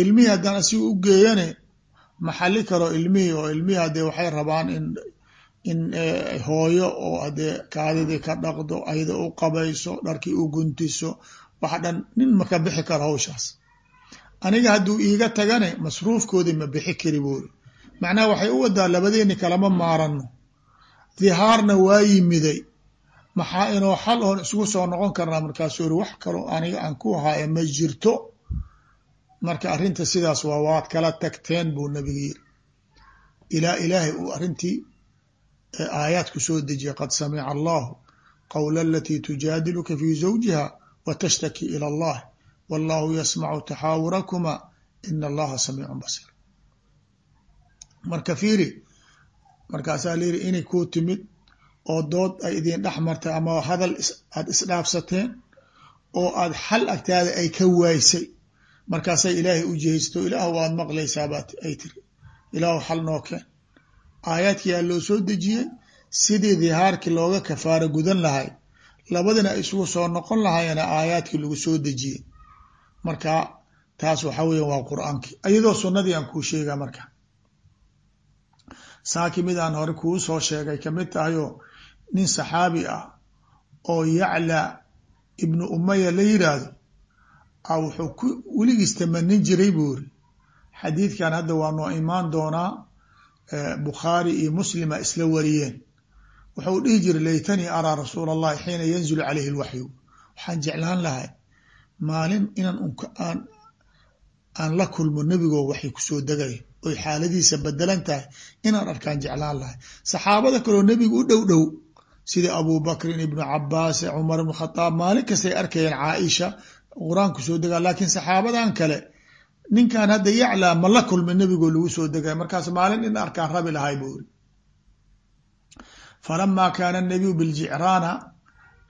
Ilmihii haddaan asiga u geeyane maxali karo ilmihii oo ilmihii hadee waxay rabaan in in hooyo oo hadee kaadidii ka dhaqdo ayada u qabayso dharkii u guntiso wax dhan nin maka bixi karo hawshaas. Aniga hadduu iiga tagane masruufkoodii ma bixi kari buuri macnaha waxay u wadaa labadeeni kalama maarano dihaarna waa yimiday maxaa inoo xal oon isugu soo noqon karnaa markaasuu iri wax kaloo aniga aan ku haya ma jirto. Marka arrinta sidaas waa waad kala tagteen buu nabiga yiri. Ilaa ilaahay uu arrintii aayaad ku soo dejiyay qad samica allahu qowla alatii tujaadiluka fi zawjiha wa tashtaki ila allah wallahu yasmacu taxaawurakuma ina allaha samiicun basiir. Marka fiiri markaasaa layiri inay kuu timid oo dood ay idin dhex martay ama hadal aada isdhaafsateen oo aad xal agtaada ay ka waaysay markaasay ilaahay u jihaysto ilaah waad maqlaysaabaa ay tiri ilaahu xal noo keen. Aayaadkii aa loo soo dejiyey sidii dihaarkii looga kafaaro gudan lahay labadina isugu soo noqon lahaayena aayaadkii lagu soo dejiyey. Marka taas waxa weya waa qur'aankii. Iyadoo sunnadii aan kuu sheegaa marka. Saaki mid aan hore kuu soo sheegay ka mid tahayoo nin saxaabi ah oo yacla ibnu umaya la yiraahdo a wuxuu ku weligiis tamanin jiray buu iri xadiidkan hadda waa noo imaan doonaa bukhaari iyo muslima isla wariyeen. Wuxuu dhihi jiray laytanii araa rasuula allahi xiina yanzilu caleyhi lwaxyu waxaan jeclaan lahay maalin inaan aan aan la kulmo nebigoo waxay ku soo degay oy xaaladiisa bedelan tahay. Inaan arkaan jeclaan lahay. Saxaabada kaleo nebiga u dhow dhow sida abubakrin ibnu cabaas cumar ibnu khadaab maalin kastay arkayeen caaisha qur'aanku soo degaa laakiin saxaabadan kale ninkan hadda yaclaa ma la kulma nebigoo lagu soo degay. Markaas maalin in arkaan rabi lahay buu iri falama kaana anabiyu biljicraana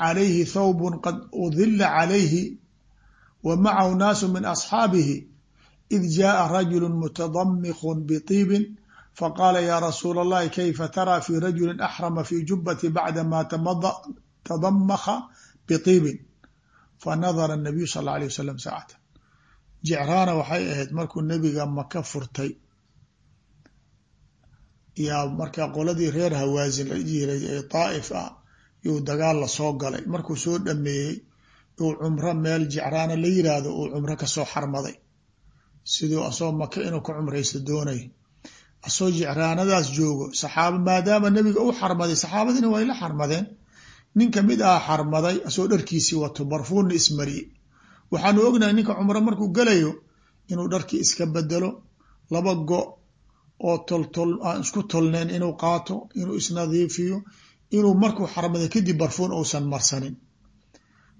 calayhi thawbun qad udila calayhi wa macahu naasu min asxaabihi id jaءa rajulu mutadamikun biطiibin faqaala yaa rasuula allahi kayfa taraa fii rajulin axrama fii jubbati bacdamaa tadamakha bitiibin fa nadara nabiyu sal alla alay wasalam saacatan jicraana waxay ahayd markuu nebiga maka furtay yaa markaa qoladii reer hawaasin la jiray ee daa'if ah yuu dagaal la soo galay markuu soo dhameeyey uu cumro meel jicraana la yiraahdo uu cumro ka soo xarmaday siduu asoo maka inuu ka cumraysto doonay asoo jicraanadaas joogo saxaaba maadaama nebiga u xarmaday saxaabadiina way la xarmadeen. Nin ka mid aha xarmaday asoo dharkiisii wato barfuunna ismariyey. Waxaanu ognahay ninka cumro markuu galayo inuu dharkii iska bedelo laba go oo toltol aan isku tolneen inuu qaato inuu isnadiifiyo inuu markuu xarmaday kadib barfuun uusan marsanin.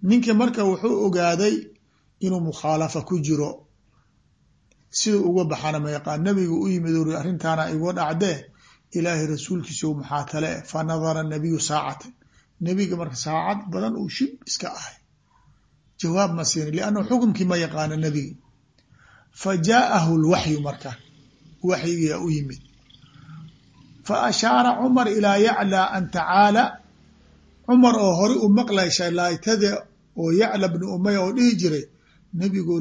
Ninka marka wuxuu ogaaday inuu mukhaalafa ku jiro siduu uga baxana ma yaqaan nabigu u yimid uri arrintaana igu dhacdee ilaahay rasuulkiisa maxaa tale fa nadara nabiyu saacatan. Nebiga marka saacad badan uu shib iska ahay. Jawaab ma siinin liannahu xukumkii ma yaqaano nebigi fa jaa'ahu lwaxyu marka waxyigiyaa u yimid. Fa ashaara cumar ilaa yaclaa an tacaala. Cumar oo hore u maqlay shalaaytada oo yacla bni umaya oo dhihi jiray nebigoo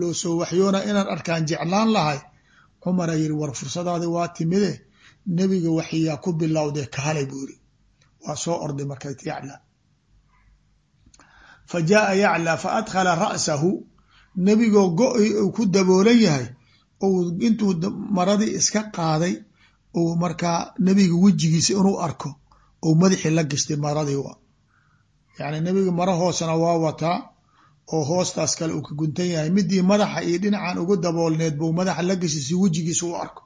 loo soo waxyoona inaan arkaan jeclaan lahay. Cumara yiri war fursadaadi waa timide. Nebiga waxyaa ku bilowdee kaalay buu yiri waa soo orday marka yacla. Fa jaaa yacla fa adkhala ra'sahu. Nebigoo go-i uu ku daboolan yahay. Ou intuu maradii iska qaaday ou markaa nebiga wejigiisa inuu arko. Ou madaxii la gashtay maradii yacni nebiga maro hoosena waa wataa oo hoostaas kale uu ka guntan yahay. Midii madaxa iyo dhinacan ugu daboolneed buu madaxa la gashay si wejigiisa u arko.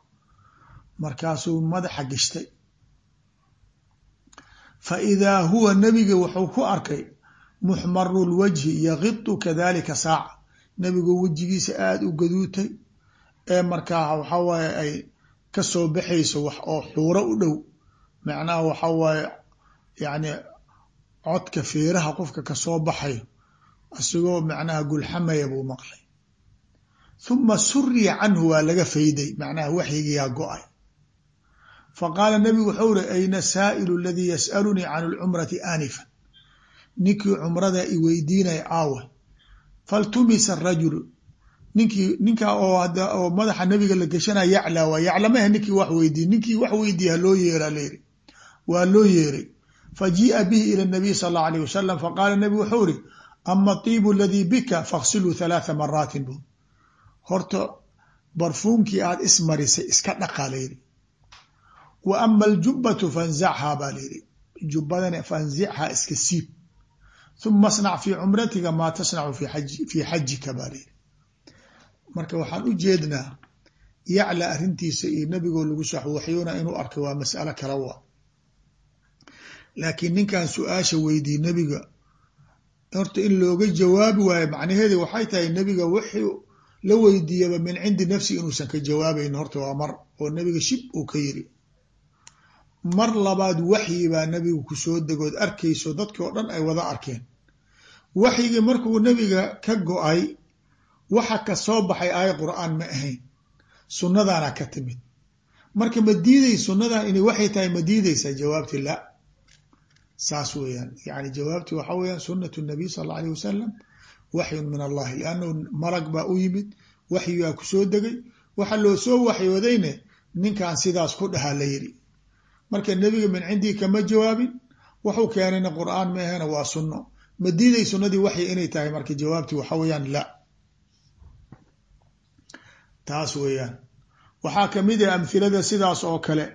Markaasuu madaxa gashtay fa idaa huwa nebiga wuxuu ku arkay muxmaru lwajhi yaqidu kadalika saaca. Nebigu wejigiisa aada u gaduutay ee markaa waxa waaye ay ka soo baxayso wax oo xuuro u dhow. Macnaha waxa waaye yani codka feeraha qofka ka soo baxayo isagoo macnaha gulxamaya buu maqlay. Huma suriya canhu waa laga fayday macnaha waxyigiyaa go'ay. Faqaala nabigu wuxuu ri ayna saa'ilu aladii yas'alunii can lcumrati aanifan? Ninkii cumrada i weydiinaya aawa faltumisa rajulu. Ninkii ninkaa oo madaxa nabiga la geshanaya yaclaa waa yaclamaha ninkii wax weydiiy ninkii wax weydiiya loo yeera layiri waa loo yeeray. Fajii'a bihi ila nabiy sal allau alayh wasalam faqaala nabigu wuxuu ri ama tiibu aladii bika faghsiluu halaatha maraatin bu. Horta barfuunkii aad ismarisay iska dhaqaa layiri wa ama aljubatu fanzachaa baa layiri jubbadana fanzichaa iska siib. Huma asnac fii cumratiga maa tasnacu fii xajika baa layiri marka waxaan u jeednaa yacla arrintiisa iyo nebigoo lagu soo waxyoona inuu arkay waa mas'alo kala waa. Laakiin ninkan su'aasha weydiiye nebiga horta in looga jawaabi waayo macnaheedi waxay tahay nebiga wuxuu la weydiiyaba min cindi nafsi inuusan ka jawaabayn horta waa mar oo nebiga shib uu ka yiri. Mar labaad waxyi baa nebigu ku soo degood. Arkayso dadkii oo dhan ay wada arkeen. Waxyigii markuu nebiga ka go'ay waxa ka soo baxay aaya qur'aan ma ahayn. Sunnadaana ka timid. Marka ma diiday sunnadan inay waxay tahay ma diidaysaa? Jawaabti la saas weeyaan. Yani jawaabti waxa weeyaan sunatu nabiy sal alla alayh wasalam waxyun min allahi liannahu malag baa u yimid waxyigaa ku soo degay. Waxa loo soo waxyoodayne ninkan sidaas ku dhahaa la yiri marka nebiga min cindii kama jawaabin wuxuu keenayna qur'aan ma ahena waa sunno. Ma diiday sunnadii waxyi inay tahay? Marka jawaabti waxa weeyaan la. Taas weeyaan. Waxaa ka mid ah amhilada sidaas oo kale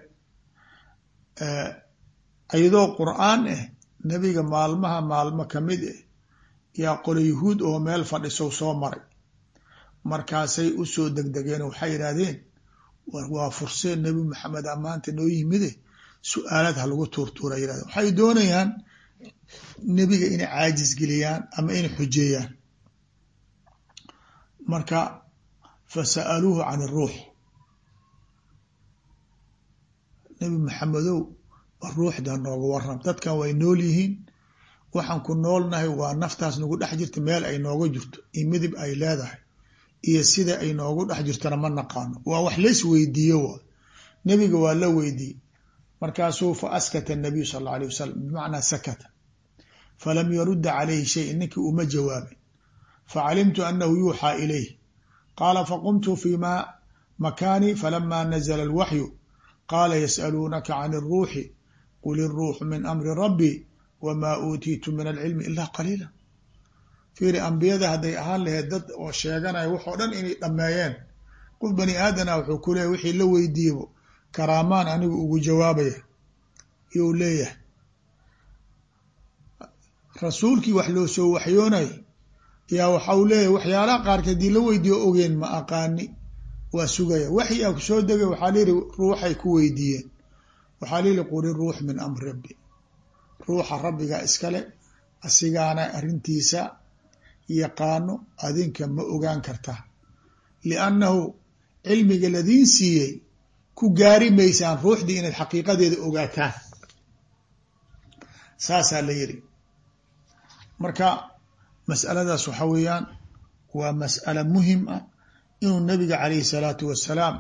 iyadoo qur'aan ah nebiga maalmaha maalmo ka mid ah yaa qolo yuhuud oo meel fadhisow soo maray. Markaasay u soo degdegeen waxay yidhaahdeen waa furseen nebi maxamed amaanta noo yimide su'aalaad ha lagu tuurtuura yirahden waxay doonayaan nebiga inay caajis geliyaan ama inay xujeeyaan. Marka fasa'aluuhu can iruux nebi maxamedow ruuxda nooga waram dadkan way nool yihiin. Waxaan ku noolnahay waa naftaas nagu dhex jirta meel ay nooga jirto iyo midib ay leedahay iyo sida ay noogu dhex jirtana ma naqaano. Waa wax lays weydiiyo wa nebiga waa la weydiiyey. Markaasuu fa askata nabiyu sal alla alayh wasalam bimacnaa sakata. Falam yarudda calayhi shay ninkii uma jawaabin. Facalimtu anahu yuuxaa ilayh qaala faqumtu fi ma makaani falama nazla alwaxyu qaala yas'aluunaka can iruuxi qul iruuxu min amri rabbi wma uutiitu min alcilmi ila qaliila fiiri ambiyada hadday ahaan laheyd dad oo sheeganaya waxoo dhan inay dhammeeyeen. Qof bani aadana wuxuu ku leeyahy wixii la weydiiyebo karaamaan anigu ugu jawaabaya. Iyou leeyahay. Rasuulkii wax loo soo waxyoonay yaa waxau leeyahy waxyaalaha qaarka haddii la weydiiyo ogeen ma aqaani waa sugaya. Waxi a ku soo degay waxaa ruuxay ku weydiiyeen waxaa layihi quli ruux min amri rabbi. Ruuxa rabbiga iskale asigaana arrintiisa yaqaano adinka ma ogaan kartaa liannahu cilmiga ladiin siiyey ku gaari maysaan ruuxdii inaad xaqiiqadeeda ogaataan. Saasaa la yiri marka mas'aladaas waxa weeyaan waa mas'ala muhiim ah inuu nabiga calayhi salaatu wassalaam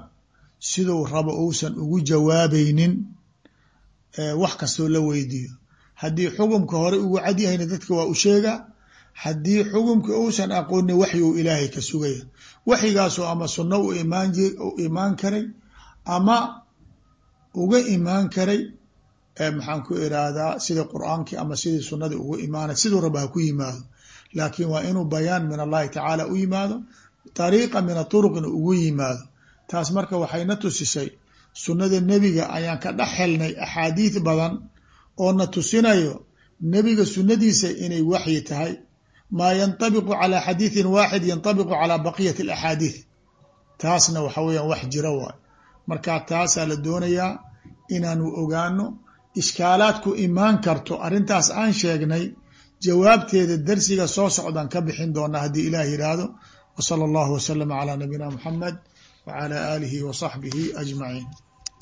siduu rabo uusan ugu jawaabaynin wax kastoo la weydiiyo. Haddii xukumka hore ugu cadyahayna dadka waa u sheegaa haddii xukumka uusan aqooni waxyuu ilaahay ka sugaya. Waxyigaasoo ama sunno u imaan karay ama uga imaan karay maxaan ku iraahdaa sida qur'aankii ama sidii sunnadii ugu imaanay siduu raba ha ku yimaado. Laakiin waa inuu bayaan min allahi tacaala u yimaado dariiqa min aturuqna ugu yimaado. Taas marka waxayna tusisay sunnada nebiga ayaan ka dhex helnay axaadiid badan oo na tusinayo nebiga sunnadiisa inay waxyi tahay. Maa yantabiqu calaa xadiidin waaxid yantabiqu calaa baqiyati alaxaadiid taasna waxa weeyaan wax jira waay. Marka taasaa la doonayaa inaanu ogaano ishkaalaadku imaan karto arrintaas aan sheegnay jawaabteeda darsiga soo socdan ka bixin doona haddii ilaah yidhaahdo. Wa sala allahu wasalama calaa nabiyina muxamed wacala aalihi wa saxbihi ajmaciin